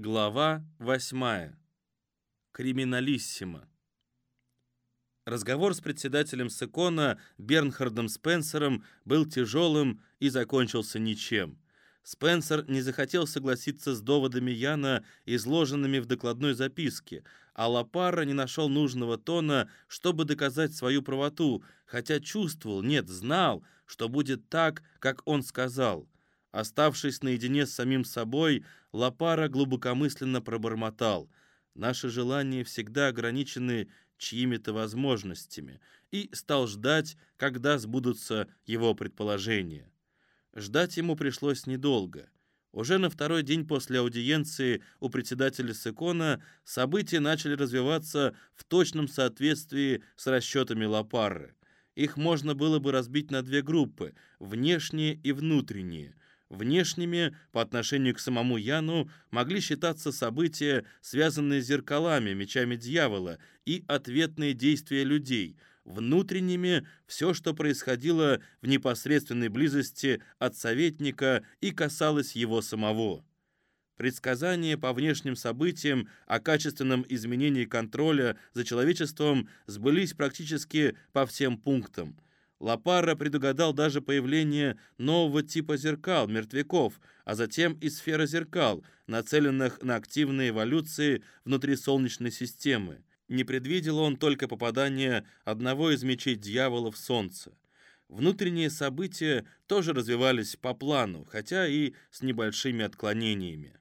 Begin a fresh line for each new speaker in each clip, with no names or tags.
Глава 8. Криминалиссимо. Разговор с председателем Секона Бернхардом Спенсером был тяжелым и закончился ничем. Спенсер не захотел согласиться с доводами Яна, изложенными в докладной записке, а Лапара не нашел нужного тона, чтобы доказать свою правоту, хотя чувствовал, нет, знал, что будет так, как он сказал. Оставшись наедине с самим собой, Лапара глубокомысленно пробормотал. «Наши желания всегда ограничены чьими-то возможностями», и стал ждать, когда сбудутся его предположения. Ждать ему пришлось недолго. Уже на второй день после аудиенции у председателя Секона события начали развиваться в точном соответствии с расчетами Лапарры. Их можно было бы разбить на две группы – внешние и внутренние – Внешними, по отношению к самому Яну, могли считаться события, связанные с зеркалами, мечами дьявола, и ответные действия людей. Внутренними – все, что происходило в непосредственной близости от советника и касалось его самого. Предсказания по внешним событиям о качественном изменении контроля за человечеством сбылись практически по всем пунктам – Лапара предугадал даже появление нового типа зеркал, мертвяков, а затем и сфера зеркал, нацеленных на активные эволюции внутри Солнечной системы. Не предвидел он только попадание одного из мечей дьявола в Солнце. Внутренние события тоже развивались по плану, хотя и с небольшими отклонениями.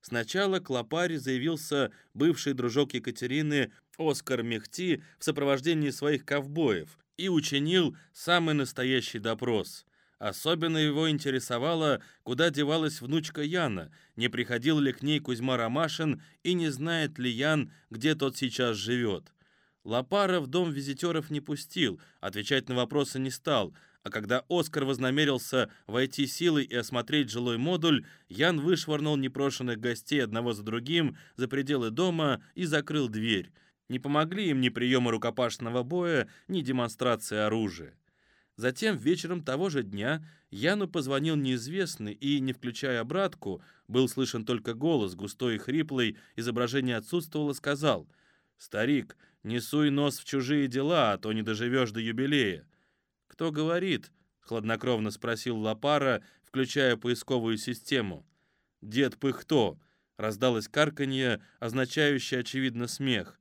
Сначала к Лапаре заявился бывший дружок Екатерины Оскар Мехти в сопровождении своих ковбоев, и учинил самый настоящий допрос. Особенно его интересовало, куда девалась внучка Яна, не приходил ли к ней Кузьма Ромашин и не знает ли Ян, где тот сейчас живет. Лапара в дом визитеров не пустил, отвечать на вопросы не стал, а когда Оскар вознамерился войти силой и осмотреть жилой модуль, Ян вышвырнул непрошенных гостей одного за другим за пределы дома и закрыл дверь. Не помогли им ни приемы рукопашного боя, ни демонстрации оружия. Затем вечером того же дня Яну позвонил неизвестный и, не включая обратку, был слышен только голос, густой и хриплый, изображение отсутствовало, сказал «Старик, не суй нос в чужие дела, а то не доживешь до юбилея». «Кто говорит?» — хладнокровно спросил Лапара, включая поисковую систему. «Дед Пыхто», — раздалось карканье, означающее, очевидно, смех.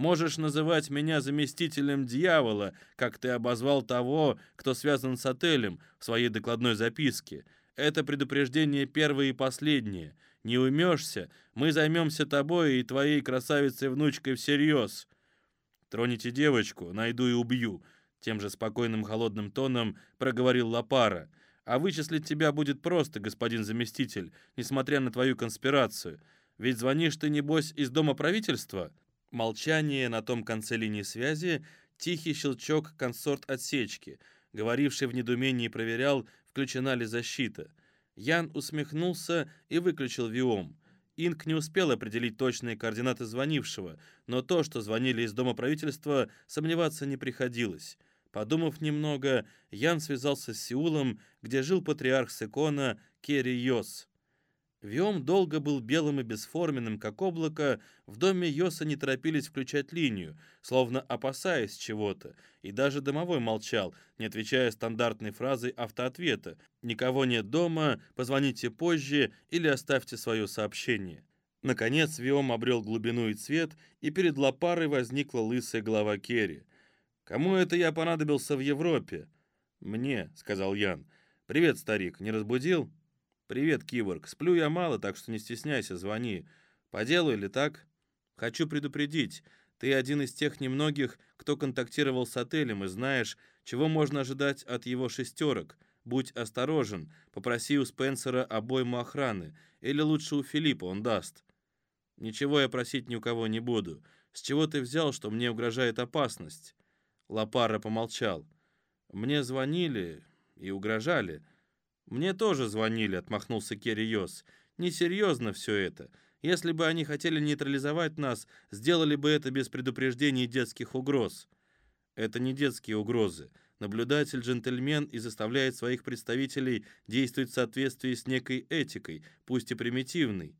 Можешь называть меня заместителем дьявола, как ты обозвал того, кто связан с отелем в своей докладной записке. Это предупреждение первое и последнее. Не умешься, мы займемся тобой и твоей красавицей-внучкой всерьез. Троните девочку, найду и убью. Тем же спокойным холодным тоном проговорил Лапара. А вычислить тебя будет просто, господин заместитель, несмотря на твою конспирацию. Ведь звонишь ты, небось, из дома правительства?» Молчание на том конце линии связи, тихий щелчок консорт отсечки. Говоривший в недоумении проверял, включена ли защита. Ян усмехнулся и выключил виом. Инк не успел определить точные координаты звонившего, но то, что звонили из Дома правительства, сомневаться не приходилось. Подумав немного, Ян связался с Сеулом, где жил патриарх Секона Керри Йос. Виом долго был белым и бесформенным, как облако, в доме Йоса не торопились включать линию, словно опасаясь чего-то, и даже домовой молчал, не отвечая стандартной фразой автоответа «Никого нет дома, позвоните позже или оставьте свое сообщение». Наконец Виом обрел глубину и цвет, и перед Лапарой возникла лысая голова Керри. «Кому это я понадобился в Европе?» «Мне», — сказал Ян. «Привет, старик, не разбудил?» «Привет, киборг. Сплю я мало, так что не стесняйся, звони. По делу или так?» «Хочу предупредить. Ты один из тех немногих, кто контактировал с отелем и знаешь, чего можно ожидать от его шестерок. Будь осторожен. Попроси у Спенсера обойму охраны. Или лучше у Филиппа, он даст». «Ничего я просить ни у кого не буду. С чего ты взял, что мне угрожает опасность?» Лапара помолчал. «Мне звонили и угрожали. «Мне тоже звонили», — отмахнулся Керри Йос. «Несерьезно все это. Если бы они хотели нейтрализовать нас, сделали бы это без предупреждений детских угроз». «Это не детские угрозы. Наблюдатель джентльмен и заставляет своих представителей действовать в соответствии с некой этикой, пусть и примитивной».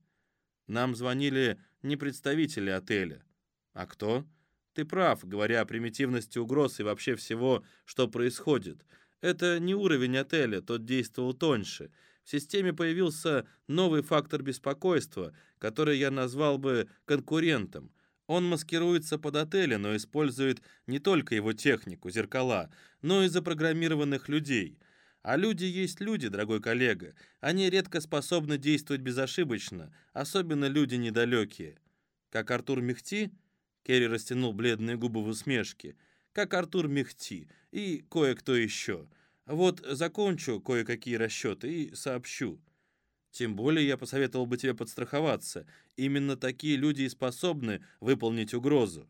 Нам звонили не представители отеля. А кто? Ты прав, говоря о примитивности угроз и вообще всего, что происходит. Это не уровень отеля, тот действовал тоньше. В системе появился новый фактор беспокойства, который я назвал бы конкурентом. Он маскируется под отели, но использует не только его технику, зеркала, но и запрограммированных людей. А люди есть люди, дорогой коллега. Они редко способны действовать безошибочно, особенно люди недалекие. Как Артур Мехти, Керри растянул бледные губы в усмешке, как Артур Мехти и кое-кто еще. Вот закончу кое-какие расчеты и сообщу. Тем более я посоветовал бы тебе подстраховаться. Именно такие люди и способны выполнить угрозу.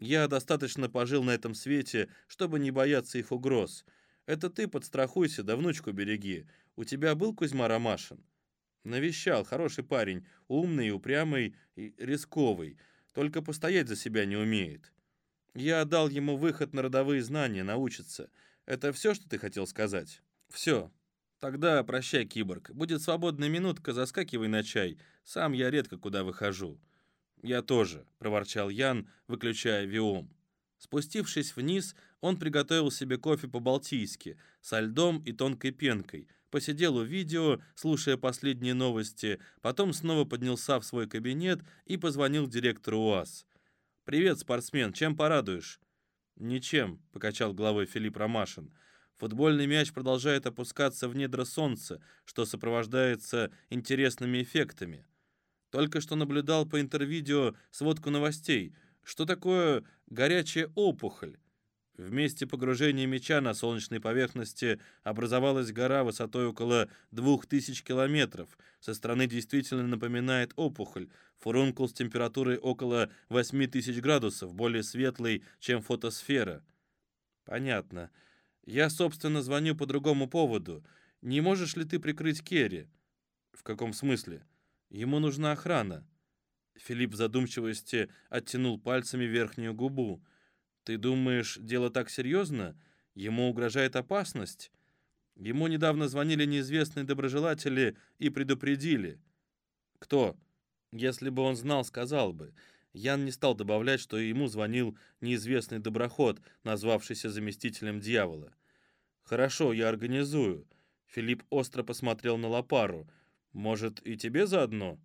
Я достаточно пожил на этом свете, чтобы не бояться их угроз. Это ты подстрахуйся, да внучку береги. У тебя был Кузьма Ромашин? Навещал, хороший парень, умный, упрямый и рисковый, только постоять за себя не умеет. Я дал ему выход на родовые знания, научиться. Это все, что ты хотел сказать? Все. Тогда прощай, киборг. Будет свободная минутка, заскакивай на чай. Сам я редко куда выхожу. Я тоже, проворчал Ян, выключая виом. Спустившись вниз, он приготовил себе кофе по-балтийски, со льдом и тонкой пенкой, посидел у видео, слушая последние новости, потом снова поднялся в свой кабинет и позвонил директору УАЗ. «Привет, спортсмен, чем порадуешь?» «Ничем», — покачал головой Филипп Ромашин. Футбольный мяч продолжает опускаться в недра солнца, что сопровождается интересными эффектами. Только что наблюдал по интервидео сводку новостей. Что такое горячая опухоль? В месте погружения мяча на солнечной поверхности образовалась гора высотой около 2000 километров. Со стороны действительно напоминает опухоль. Фурункул с температурой около 8000 градусов, более светлый, чем фотосфера. Понятно. Я, собственно, звоню по другому поводу. Не можешь ли ты прикрыть Керри? В каком смысле? Ему нужна охрана. Филипп в задумчивости оттянул пальцами верхнюю губу. Ты думаешь, дело так серьезно? Ему угрожает опасность? Ему недавно звонили неизвестные доброжелатели и предупредили. Кто? Если бы он знал, сказал бы. Ян не стал добавлять, что ему звонил неизвестный доброход, назвавшийся заместителем дьявола. «Хорошо, я организую». Филипп остро посмотрел на Лопару. «Может, и тебе заодно?»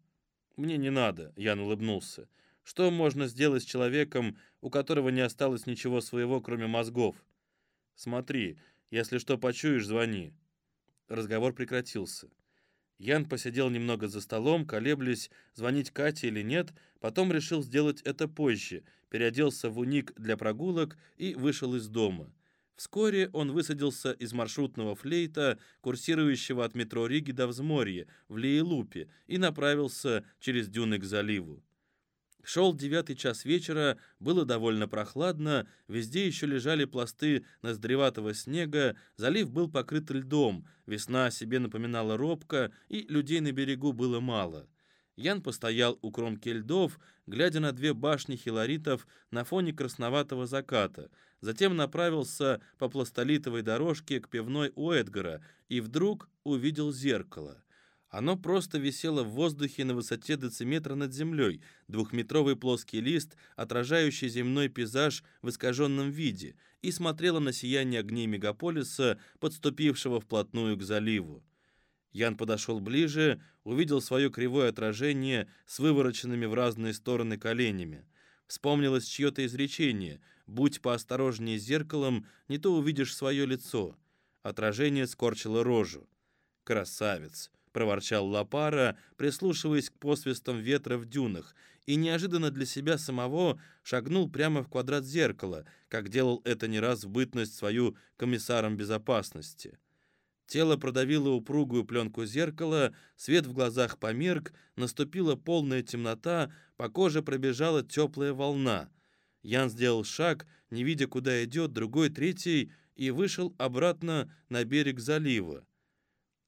«Мне не надо», — Ян улыбнулся. «Что можно сделать с человеком, у которого не осталось ничего своего, кроме мозгов?» «Смотри, если что почуешь, звони». Разговор прекратился. Ян посидел немного за столом, колеблясь, звонить Кате или нет, потом решил сделать это позже, переоделся в уник для прогулок и вышел из дома. Вскоре он высадился из маршрутного флейта, курсирующего от метро Риги до Взморья, в Лейлупе, и направился через дюны к заливу. Шел девятый час вечера, было довольно прохладно, везде еще лежали пласты ноздреватого снега, залив был покрыт льдом, весна о себе напоминала робко, и людей на берегу было мало. Ян постоял у кромки льдов, глядя на две башни хилоритов на фоне красноватого заката, затем направился по пластолитовой дорожке к пивной у Эдгара и вдруг увидел зеркало — оно просто висело в воздухе на высоте дециметра над землей, двухметровый плоский лист, отражающий земной пейзаж в искаженном виде, и смотрело на сияние огней мегаполиса, подступившего вплотную к заливу. Ян подошел ближе, увидел свое кривое отражение с вывороченными в разные стороны коленями. Вспомнилось чье-то изречение «Будь поосторожнее с зеркалом, не то увидишь свое лицо». Отражение скорчило рожу. «Красавец!» — проворчал Лапара, прислушиваясь к посвистам ветра в дюнах, и неожиданно для себя самого шагнул прямо в квадрат зеркала, как делал это не раз в бытность свою комиссаром безопасности. Тело продавило упругую пленку зеркала, свет в глазах померк, наступила полная темнота, по коже пробежала теплая волна. Ян сделал шаг, не видя, куда идет, другой, третий, и вышел обратно на берег залива.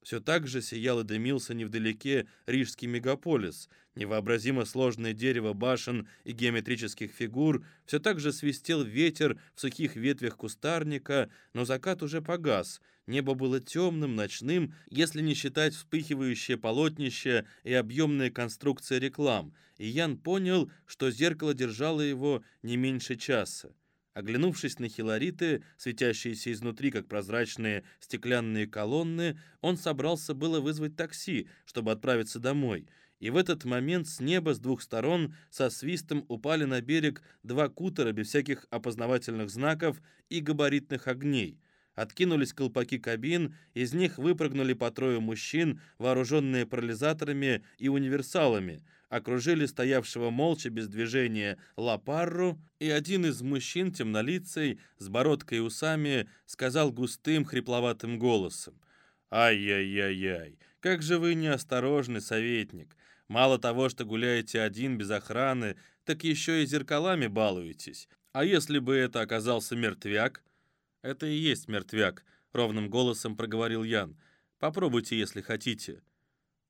Все так же сиял и дымился невдалеке рижский мегаполис. Невообразимо сложное дерево башен и геометрических фигур. Все так же свистел ветер в сухих ветвях кустарника, но закат уже погас. Небо было темным, ночным, если не считать вспыхивающее полотнище и объемная конструкция реклам. И Ян понял, что зеркало держало его не меньше часа. Оглянувшись на хилориты, светящиеся изнутри, как прозрачные стеклянные колонны, он собрался было вызвать такси, чтобы отправиться домой. И в этот момент с неба с двух сторон со свистом упали на берег два кутера без всяких опознавательных знаков и габаритных огней. Откинулись колпаки кабин, из них выпрыгнули по трое мужчин, вооруженные парализаторами и универсалами — окружили стоявшего молча без движения Лапарру, и один из мужчин, темнолицей, с бородкой и усами, сказал густым, хрипловатым голосом. «Ай-яй-яй-яй, как же вы неосторожный советник! Мало того, что гуляете один без охраны, так еще и зеркалами балуетесь. А если бы это оказался мертвяк?» «Это и есть мертвяк», — ровным голосом проговорил Ян. «Попробуйте, если хотите».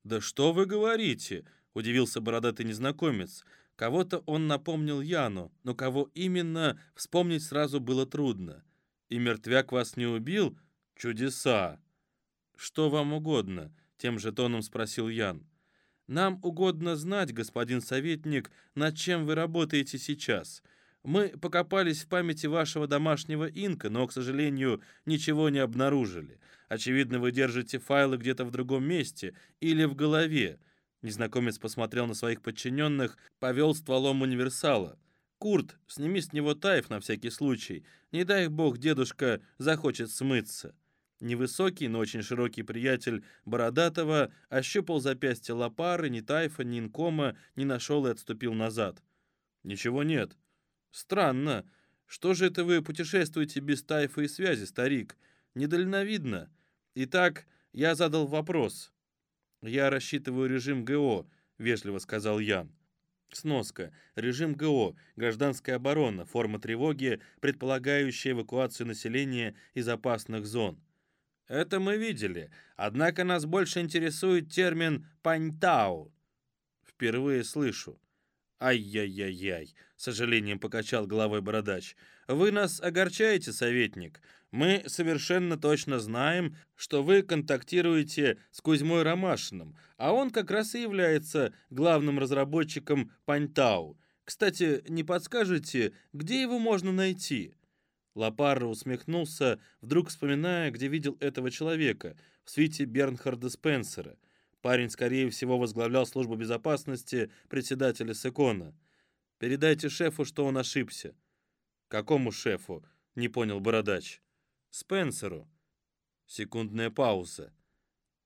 «Да что вы говорите?» — удивился бородатый незнакомец. Кого-то он напомнил Яну, но кого именно, вспомнить сразу было трудно. «И мертвяк вас не убил? Чудеса!» «Что вам угодно?» — тем же тоном спросил Ян. «Нам угодно знать, господин советник, над чем вы работаете сейчас. Мы покопались в памяти вашего домашнего инка, но, к сожалению, ничего не обнаружили. Очевидно, вы держите файлы где-то в другом месте или в голове. Незнакомец посмотрел на своих подчиненных, повел стволом универсала. «Курт, сними с него тайф на всякий случай. Не дай бог дедушка захочет смыться». Невысокий, но очень широкий приятель Бородатого ощупал запястье лопары, ни тайфа, ни инкома не нашел и отступил назад. «Ничего нет». «Странно. Что же это вы путешествуете без тайфа и связи, старик? Недальновидно. Итак, я задал вопрос. «Я рассчитываю режим ГО», — вежливо сказал Ян. Сноска. Режим ГО. Гражданская оборона. Форма тревоги, предполагающая эвакуацию населения из опасных зон. Это мы видели. Однако нас больше интересует термин «паньтау». Впервые слышу. «Ай-яй-яй-яй», — сожалением покачал головой бородач. «Вы нас огорчаете, советник. Мы совершенно точно знаем, что вы контактируете с Кузьмой Ромашиным, а он как раз и является главным разработчиком Паньтау. Кстати, не подскажете, где его можно найти?» Лапарро усмехнулся, вдруг вспоминая, где видел этого человека, в свите Бернхарда Спенсера. Парень, скорее всего, возглавлял службу безопасности председателя Секона. «Передайте шефу, что он ошибся». «Какому шефу?» — не понял Бородач. Спенсеру. Секундная пауза.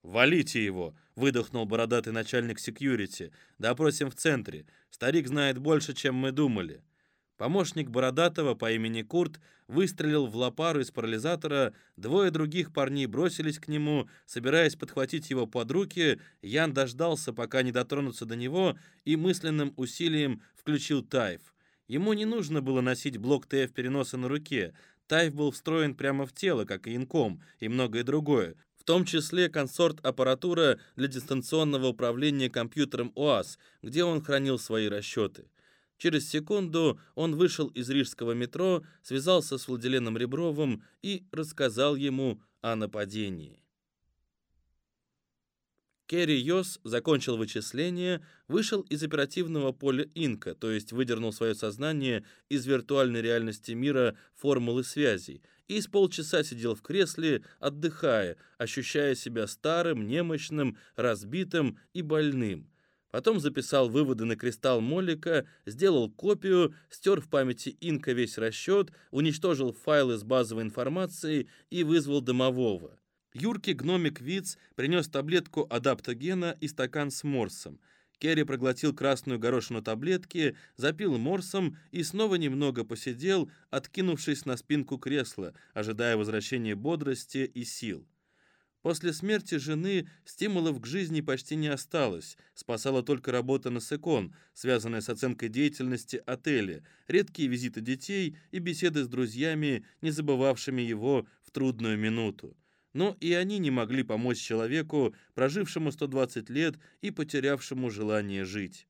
«Валите его!» — выдохнул бородатый начальник секьюрити. «Допросим в центре. Старик знает больше, чем мы думали». Помощник Бородатого по имени Курт выстрелил в лопару из парализатора, двое других парней бросились к нему, собираясь подхватить его под руки, Ян дождался, пока не дотронутся до него, и мысленным усилием включил тайф. Ему не нужно было носить блок ТФ переноса на руке, Тайф был встроен прямо в тело, как и инком, и многое другое, в том числе консорт-аппаратура для дистанционного управления компьютером ОАС, где он хранил свои расчеты. Через секунду он вышел из рижского метро, связался с Владиленом Ребровым и рассказал ему о нападении. Керри Йос закончил вычисление, вышел из оперативного поля Инка, то есть выдернул свое сознание из виртуальной реальности мира формулы связей, и с полчаса сидел в кресле, отдыхая, ощущая себя старым, немощным, разбитым и больным. Потом записал выводы на кристалл Моллика, сделал копию, стер в памяти Инка весь расчет, уничтожил файлы с базовой информацией и вызвал домового. Юркий гномик Виц принес таблетку адаптогена и стакан с морсом. Керри проглотил красную горошину таблетки, запил морсом и снова немного посидел, откинувшись на спинку кресла, ожидая возвращения бодрости и сил. После смерти жены стимулов к жизни почти не осталось, спасала только работа на Секон, связанная с оценкой деятельности отеля, редкие визиты детей и беседы с друзьями, не забывавшими его в трудную минуту. Но и они не могли помочь человеку, прожившему 120 лет и потерявшему желание жить.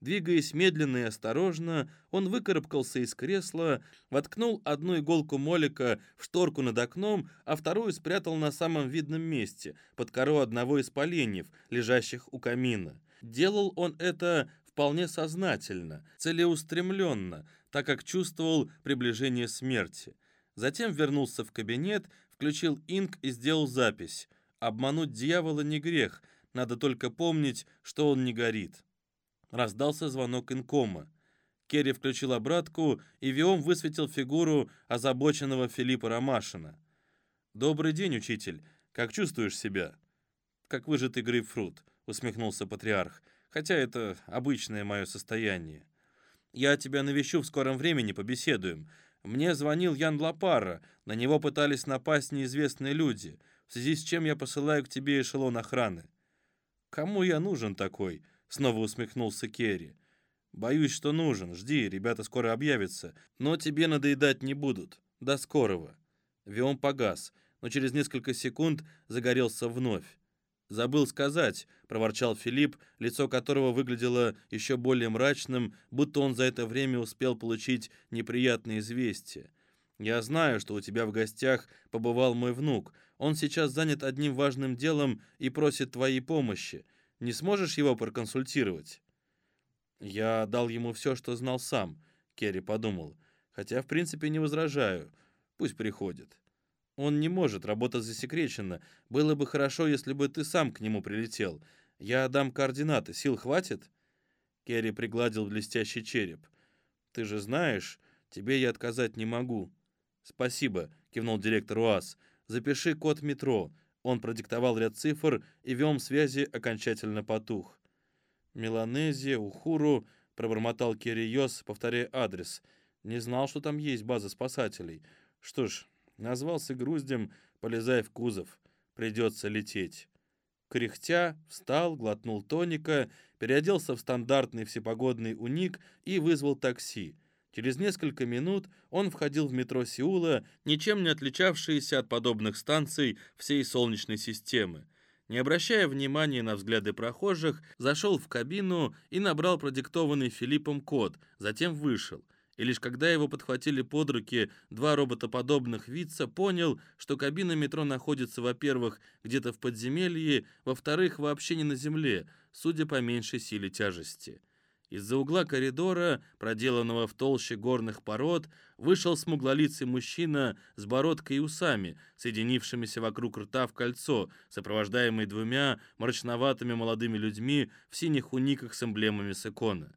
Двигаясь медленно и осторожно, он выкарабкался из кресла, воткнул одну иголку молика в шторку над окном, а вторую спрятал на самом видном месте, под кору одного из поленьев, лежащих у камина. Делал он это вполне сознательно, целеустремленно, так как чувствовал приближение смерти. Затем вернулся в кабинет, включил инк и сделал запись. Обмануть дьявола не грех, надо только помнить, что он не горит. Раздался звонок инкома. Керри включил обратку, и Виом высветил фигуру озабоченного Филиппа Ромашина. «Добрый день, учитель. Как чувствуешь себя?» «Как выжатый грейпфрут», — усмехнулся патриарх, «хотя это обычное мое состояние. Я тебя навещу в скором времени, побеседуем. Мне звонил Ян Лапара, на него пытались напасть неизвестные люди, в связи с чем я посылаю к тебе эшелон охраны». «Кому я нужен такой?» Снова усмехнулся Керри. «Боюсь, что нужен. Жди, ребята скоро объявятся. Но тебе надоедать не будут. До скорого». Виом погас, но через несколько секунд загорелся вновь. «Забыл сказать», — проворчал Филипп, лицо которого выглядело еще более мрачным, будто он за это время успел получить неприятные известия. «Я знаю, что у тебя в гостях побывал мой внук. Он сейчас занят одним важным делом и просит твоей помощи. Не сможешь его проконсультировать?» «Я дал ему все, что знал сам», — Керри подумал. «Хотя, в принципе, не возражаю. Пусть приходит». «Он не может, работа засекречена. Было бы хорошо, если бы ты сам к нему прилетел. Я дам координаты. Сил хватит?» Керри пригладил блестящий череп. «Ты же знаешь, тебе я отказать не могу». «Спасибо», — кивнул директор УАЗ. «Запиши код метро. Он продиктовал ряд цифр, и вем связи окончательно потух. «Меланезия, Ухуру», — пробормотал Кириос, повторяя адрес. «Не знал, что там есть база спасателей. Что ж, назвался груздем, полезая в кузов. Придется лететь». Кряхтя, встал, глотнул тоника, переоделся в стандартный всепогодный уник и вызвал такси. Через несколько минут он входил в метро Сеула, ничем не отличавшееся от подобных станций всей Солнечной системы. Не обращая внимания на взгляды прохожих, зашел в кабину и набрал продиктованный Филиппом код, затем вышел. И лишь когда его подхватили под руки два роботоподобных вица, понял, что кабина метро находится, во-первых, где-то в подземелье, во-вторых, вообще не на земле, судя по меньшей силе тяжести. Из-за угла коридора, проделанного в толще горных пород, вышел смуглолицый мужчина с бородкой и усами, соединившимися вокруг рта в кольцо, сопровождаемый двумя мрачноватыми молодыми людьми в синих униках с эмблемами Секона.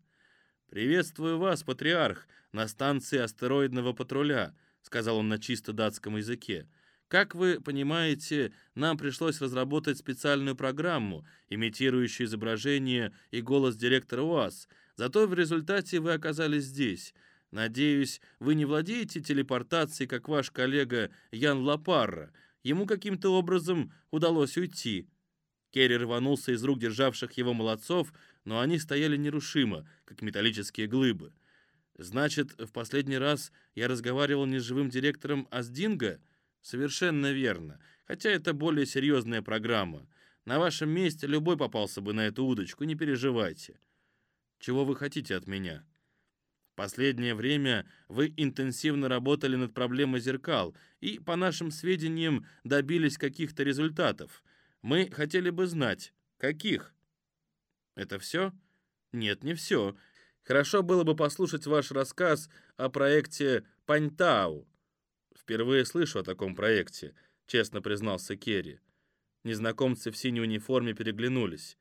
«Приветствую вас, патриарх, на станции астероидного патруля», сказал он на чисто датском языке. Как вы понимаете, нам пришлось разработать специальную программу, имитирующую изображение и голос директора УАЗ, Зато в результате вы оказались здесь. Надеюсь, вы не владеете телепортацией, как ваш коллега Ян Лапарра. Ему каким-то образом удалось уйти». Керри рванулся из рук державших его молодцов, но они стояли нерушимо, как металлические глыбы. «Значит, в последний раз я разговаривал не с живым директором, а с Динго?» «Совершенно верно. Хотя это более серьезная программа. На вашем месте любой попался бы на эту удочку, не переживайте». Чего вы хотите от меня? Последнее время вы интенсивно работали над проблемой зеркал и, по нашим сведениям, добились каких-то результатов. Мы хотели бы знать, каких? Это все? Нет, не все. Хорошо было бы послушать ваш рассказ о проекте Паньтау. Впервые слышу о таком проекте, честно признался Керри. Незнакомцы в синей униформе переглянулись.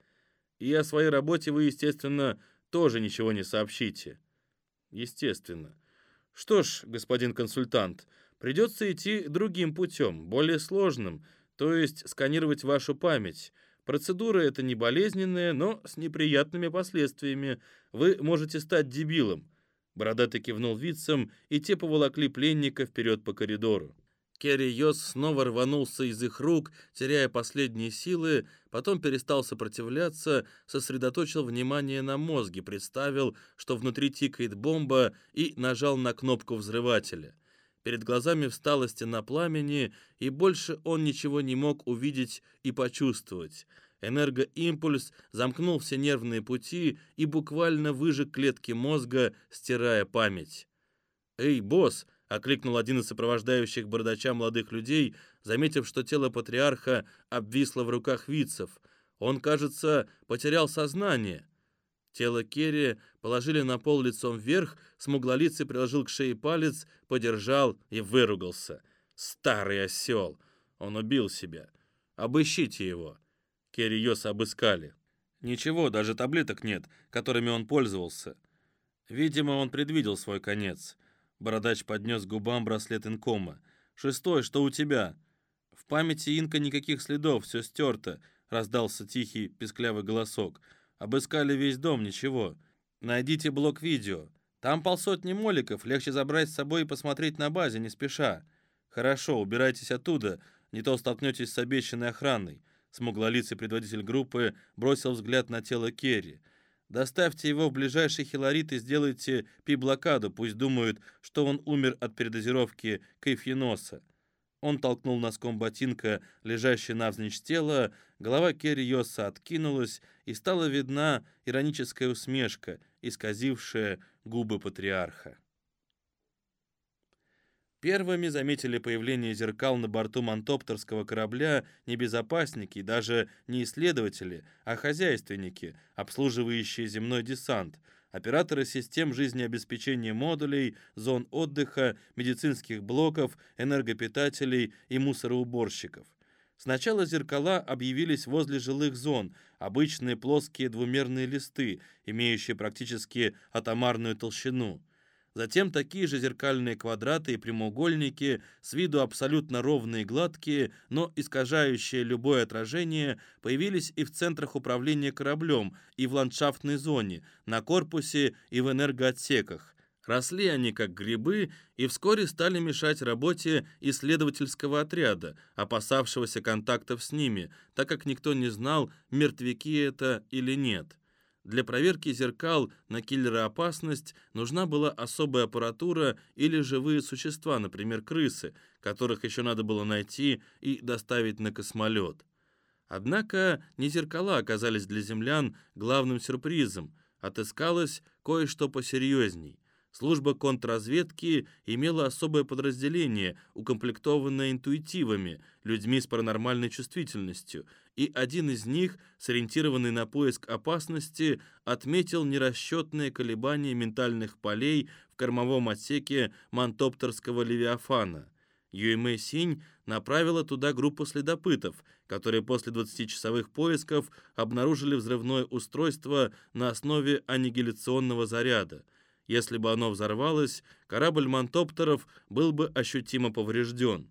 И о своей работе вы, естественно, тоже ничего не сообщите. Естественно. Что ж, господин консультант, придется идти другим путем, более сложным, то есть сканировать вашу память. Процедура эта не болезненная, но с неприятными последствиями. Вы можете стать дебилом. Бородатый кивнул вицам, и те поволокли пленника вперед по коридору. Керри Йос снова рванулся из их рук, теряя последние силы, потом перестал сопротивляться, сосредоточил внимание на мозге, представил, что внутри тикает бомба и нажал на кнопку взрывателя. Перед глазами встала стена пламени, и больше он ничего не мог увидеть и почувствовать. Энергоимпульс замкнул все нервные пути и буквально выжег клетки мозга, стирая память. «Эй, босс!» — окликнул один из сопровождающих бардача молодых людей, заметив, что тело патриарха обвисло в руках вицев. Он, кажется, потерял сознание. Тело Керри положили на пол лицом вверх, смуглолицый приложил к шее палец, подержал и выругался. «Старый осел! Он убил себя! Обыщите его!» Керри Йоса обыскали. Ничего, даже таблеток нет, которыми он пользовался. Видимо, он предвидел свой конец. Бородач поднес к губам браслет инкома. «Шестой, что у тебя?» «В памяти инка никаких следов, все стерто», — раздался тихий, песклявый голосок. Обыскали весь дом, ничего. Найдите блок видео. Там полсотни моликов, легче забрать с собой и посмотреть на базе, не спеша. Хорошо, убирайтесь оттуда, не то столкнетесь с обещанной охраной. Смуглолицый предводитель группы бросил взгляд на тело Керри. Доставьте его в ближайший хилорит и сделайте пи-блокаду, пусть думают, что он умер от передозировки кайфеноса. Он толкнул носком ботинка лежащее навзничь тело, голова Керри Йоса откинулась, и стала видна ироническая усмешка, исказившая губы патриарха. Первыми заметили появление зеркал на борту мантоптерского корабля не безопасники, даже не исследователи, а хозяйственники, обслуживающие земной десант – операторы систем жизнеобеспечения модулей, зон отдыха, медицинских блоков, энергопитателей и мусороуборщиков. Сначала зеркала объявились возле жилых зон, обычные плоские двумерные листы, имеющие практически атомарную толщину – Затем такие же зеркальные квадраты и прямоугольники, с виду абсолютно ровные и гладкие, но искажающие любое отражение, появились и в центрах управления кораблем, и в ландшафтной зоне, на корпусе и в энергоотсеках. Росли они как грибы и вскоре стали мешать работе исследовательского отряда, опасавшегося контактов с ними, так как никто не знал, мертвяки это или нет. Для проверки зеркал на киллероопасность нужна была особая аппаратура или живые существа, например, крысы, которых еще надо было найти и доставить на космолет. Однако не зеркала оказались для землян главным сюрпризом. Отыскалось кое-что посерьезней. Служба контрразведки имела особое подразделение, укомплектованное интуитивами, людьми с паранормальной чувствительностью, и один из них, сориентированный на поиск опасности, отметил нерасчетные колебания ментальных полей в кормовом отсеке мантоптерского левиафана. Юэмэ Синь направила туда группу следопытов, которые после 20-часовых поисков обнаружили взрывное устройство на основе аннигиляционного заряда – если бы оно взорвалось, корабль мантоптеров был бы ощутимо поврежден.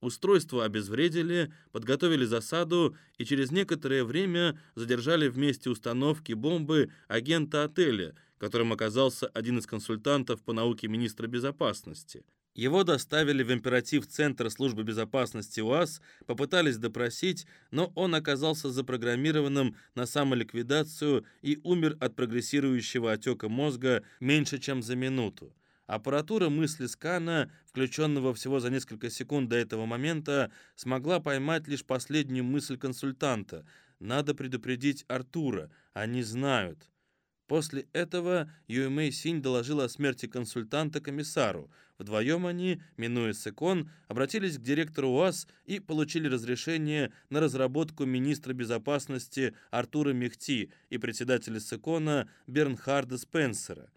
Устройство обезвредили, подготовили засаду и через некоторое время задержали в месте установки бомбы агента отеля, которым оказался один из консультантов по науке министра безопасности. Его доставили в императив-центр службы безопасности УАЗ, попытались допросить, но он оказался запрограммированным на самоликвидацию и умер от прогрессирующего отека мозга меньше, чем за минуту. Аппаратура мысли скана, включенного всего за несколько секунд до этого момента, смогла поймать лишь последнюю мысль консультанта. «Надо предупредить Артура, они знают». После этого Юэмэй Синь доложил о смерти консультанта комиссару. Вдвоем они, минуя Секон, обратились к директору УАЗ и получили разрешение на разработку министра безопасности Артура Мехти и председателя Секона Бернхарда Спенсера.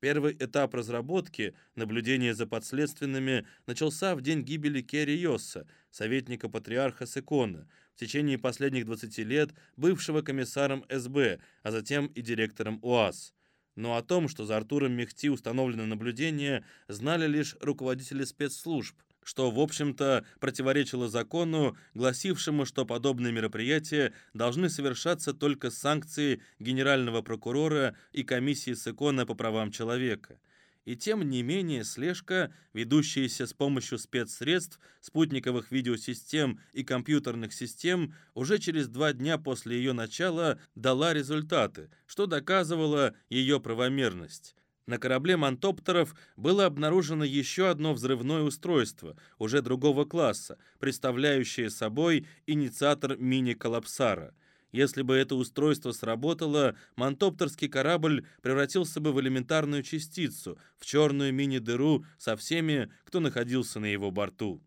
Первый этап разработки, наблюдение за подследственными, начался в день гибели Керри Йосса, советника патриарха Секона, в течение последних 20 лет бывшего комиссаром СБ, а затем и директором УАЗ. Но о том, что за Артуром Мехти установлено наблюдение, знали лишь руководители спецслужб – что, в общем-то, противоречило закону, гласившему, что подобные мероприятия должны совершаться только с санкцией Генерального прокурора и комиссии СЭКОНа по правам человека. И тем не менее слежка, ведущаяся с помощью спецсредств, спутниковых видеосистем и компьютерных систем, уже через два дня после ее начала дала результаты, что доказывало ее правомерность. На корабле мантоптеров было обнаружено еще одно взрывное устройство, уже другого класса, представляющее собой инициатор мини-коллапсара. Если бы это устройство сработало, мантоптерский корабль превратился бы в элементарную частицу, в черную мини-дыру со всеми, кто находился на его борту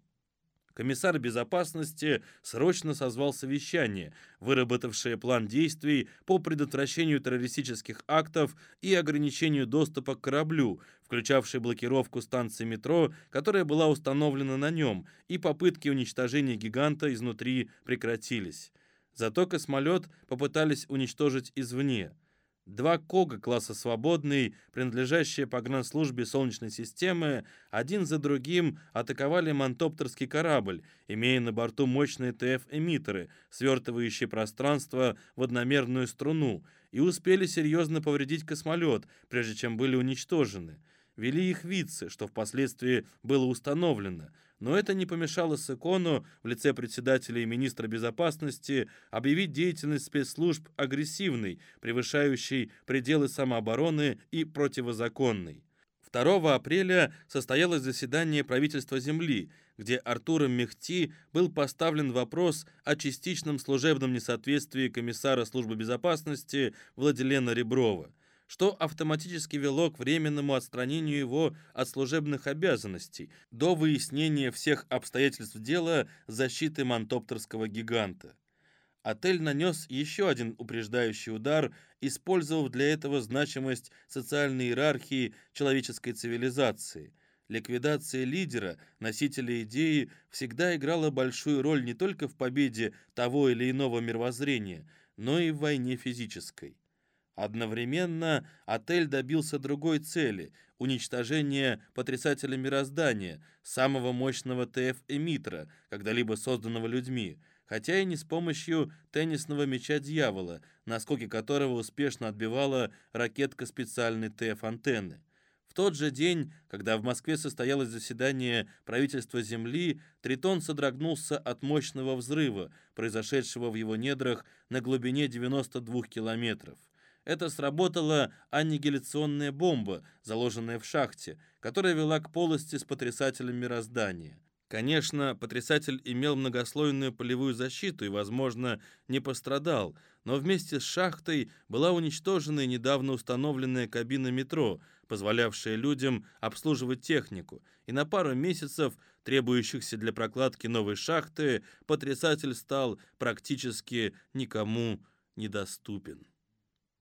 комиссар безопасности срочно созвал совещание, выработавшее план действий по предотвращению террористических актов и ограничению доступа к кораблю, включавший блокировку станции метро, которая была установлена на нем, и попытки уничтожения гиганта изнутри прекратились. Зато космолет попытались уничтожить извне. Два Кога класса «Свободный», принадлежащие погранслужбе Солнечной системы, один за другим атаковали мантоптерский корабль, имея на борту мощные ТФ-эмиттеры, свертывающие пространство в одномерную струну, и успели серьезно повредить космолет, прежде чем были уничтожены. Вели их вице, что впоследствии было установлено – но это не помешало Секону в лице председателя и министра безопасности объявить деятельность спецслужб агрессивной, превышающей пределы самообороны и противозаконной. 2 апреля состоялось заседание правительства Земли, где Артуром Мехти был поставлен вопрос о частичном служебном несоответствии комиссара службы безопасности Владилена Реброва что автоматически вело к временному отстранению его от служебных обязанностей до выяснения всех обстоятельств дела защиты мантоптерского гиганта. Отель нанес еще один упреждающий удар, использовав для этого значимость социальной иерархии человеческой цивилизации. Ликвидация лидера, носителя идеи, всегда играла большую роль не только в победе того или иного мировоззрения, но и в войне физической. Одновременно отель добился другой цели – уничтожения потрясателя мироздания, самого мощного ТФ-эмиттера, когда-либо созданного людьми, хотя и не с помощью теннисного мяча дьявола, наскоки которого успешно отбивала ракетка специальной ТФ-антенны. В тот же день, когда в Москве состоялось заседание правительства Земли, Тритон содрогнулся от мощного взрыва, произошедшего в его недрах на глубине 92 километров. Это сработала аннигиляционная бомба, заложенная в шахте, которая вела к полости с потрясателем мироздания. Конечно, потрясатель имел многослойную полевую защиту и, возможно, не пострадал, но вместе с шахтой была уничтожена и недавно установленная кабина метро, позволявшая людям обслуживать технику, и на пару месяцев, требующихся для прокладки новой шахты, потрясатель стал практически никому недоступен.